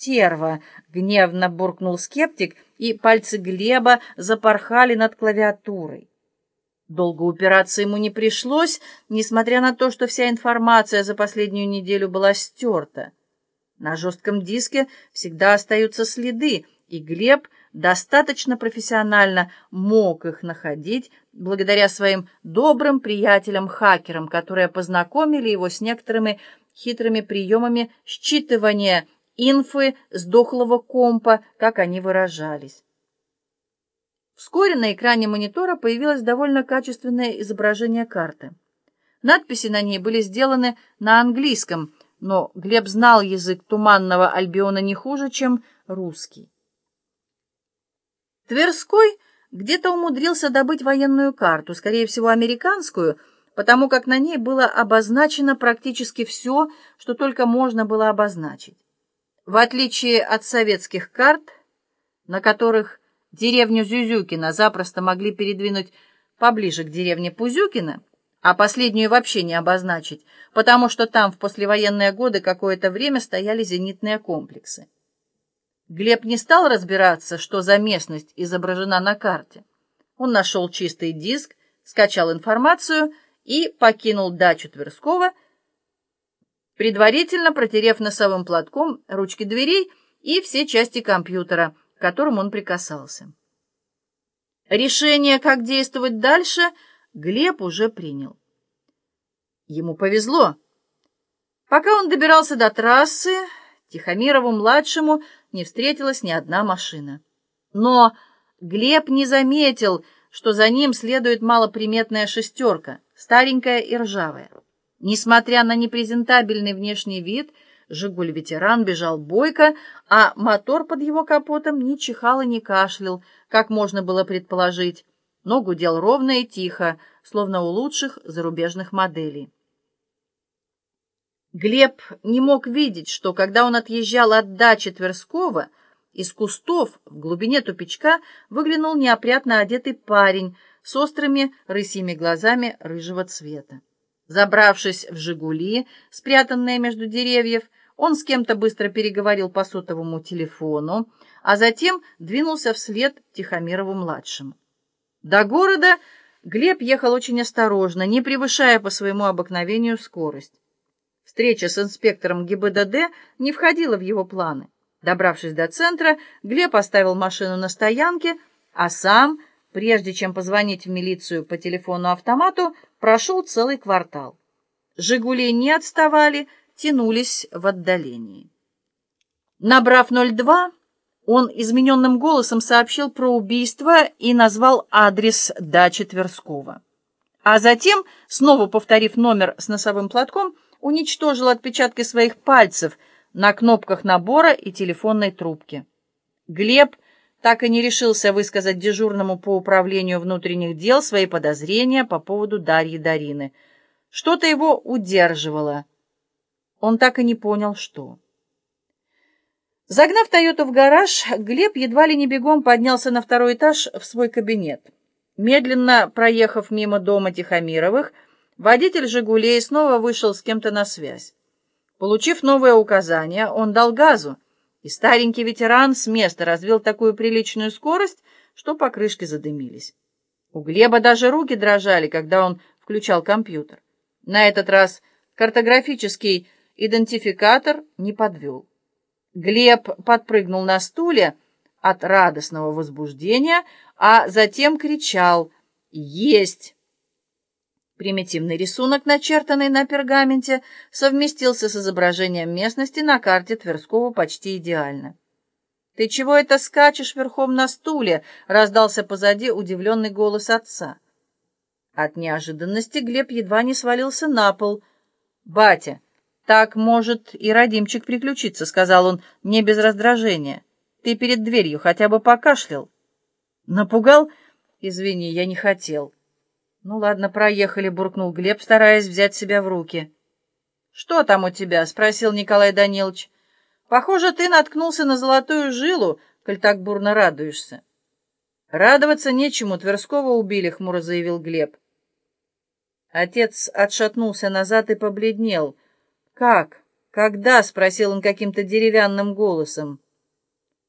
стерва!» — гневно буркнул скептик, и пальцы Глеба запорхали над клавиатурой. Долго упираться ему не пришлось, несмотря на то, что вся информация за последнюю неделю была стерта. На жестком диске всегда остаются следы, и Глеб достаточно профессионально мог их находить благодаря своим добрым приятелям-хакерам, которые познакомили его с некоторыми хитрыми приемами считывания инфы с дохлого компа, как они выражались. Вскоре на экране монитора появилось довольно качественное изображение карты. Надписи на ней были сделаны на английском, но Глеб знал язык туманного Альбиона не хуже, чем русский. Тверской где-то умудрился добыть военную карту, скорее всего, американскую, потому как на ней было обозначено практически все, что только можно было обозначить. В отличие от советских карт, на которых Деревню Зюзюкина запросто могли передвинуть поближе к деревне Пузюкина, а последнюю вообще не обозначить, потому что там в послевоенные годы какое-то время стояли зенитные комплексы. Глеб не стал разбираться, что за местность изображена на карте. Он нашел чистый диск, скачал информацию и покинул дачу Тверского, предварительно протерев носовым платком ручки дверей и все части компьютера, к которым он прикасался. Решение, как действовать дальше, Глеб уже принял. Ему повезло. Пока он добирался до трассы, Тихомирову-младшему не встретилась ни одна машина. Но Глеб не заметил, что за ним следует малоприметная шестерка, старенькая и ржавая. Несмотря на непрезентабельный внешний вид, «Жигуль-ветеран» бежал бойко, а мотор под его капотом ни чихал и не кашлял, как можно было предположить, но гудел ровно и тихо, словно у лучших зарубежных моделей. Глеб не мог видеть, что, когда он отъезжал от дачи Тверского, из кустов в глубине тупичка выглянул неопрятно одетый парень с острыми рысьими глазами рыжего цвета. Забравшись в «Жигули», спрятанные между деревьев, он с кем-то быстро переговорил по сотовому телефону, а затем двинулся вслед Тихомирову-младшему. До города Глеб ехал очень осторожно, не превышая по своему обыкновению скорость. Встреча с инспектором ГИБДД не входила в его планы. Добравшись до центра, Глеб оставил машину на стоянке, а сам, прежде чем позвонить в милицию по телефону-автомату, прошел целый квартал. «Жигули» не отставали, тянулись в отдалении. Набрав 02, он измененным голосом сообщил про убийство и назвал адрес дачи Тверского. А затем, снова повторив номер с носовым платком, уничтожил отпечатки своих пальцев на кнопках набора и телефонной трубки. Глеб так и не решился высказать дежурному по управлению внутренних дел свои подозрения по поводу Дарьи Дарины. Что-то его удерживало. Он так и не понял, что. Загнав «Тойоту» в гараж, Глеб едва ли не бегом поднялся на второй этаж в свой кабинет. Медленно проехав мимо дома Тихомировых, водитель «Жигулей» снова вышел с кем-то на связь. Получив новые указания, он дал газу, и старенький ветеран с места развил такую приличную скорость, что покрышки задымились. У Глеба даже руки дрожали, когда он включал компьютер. На этот раз картографический идентификатор не подвел. Глеб подпрыгнул на стуле от радостного возбуждения, а затем кричал «Есть!». Примитивный рисунок, начертанный на пергаменте, совместился с изображением местности на карте Тверского почти идеально. «Ты чего это скачешь верхом на стуле?» — раздался позади удивленный голос отца. От неожиданности Глеб едва не свалился на пол. «Батя, «Так, может, и родимчик приключиться», — сказал он не без раздражения. «Ты перед дверью хотя бы покашлял». «Напугал?» «Извини, я не хотел». «Ну ладно, проехали», — буркнул Глеб, стараясь взять себя в руки. «Что там у тебя?» — спросил Николай Данилович. «Похоже, ты наткнулся на золотую жилу, коль так бурно радуешься». «Радоваться нечему, Тверского убили», — хмуро заявил Глеб. Отец отшатнулся назад и побледнел — «Как? «Когда?» — спросил он каким-то деревянным голосом.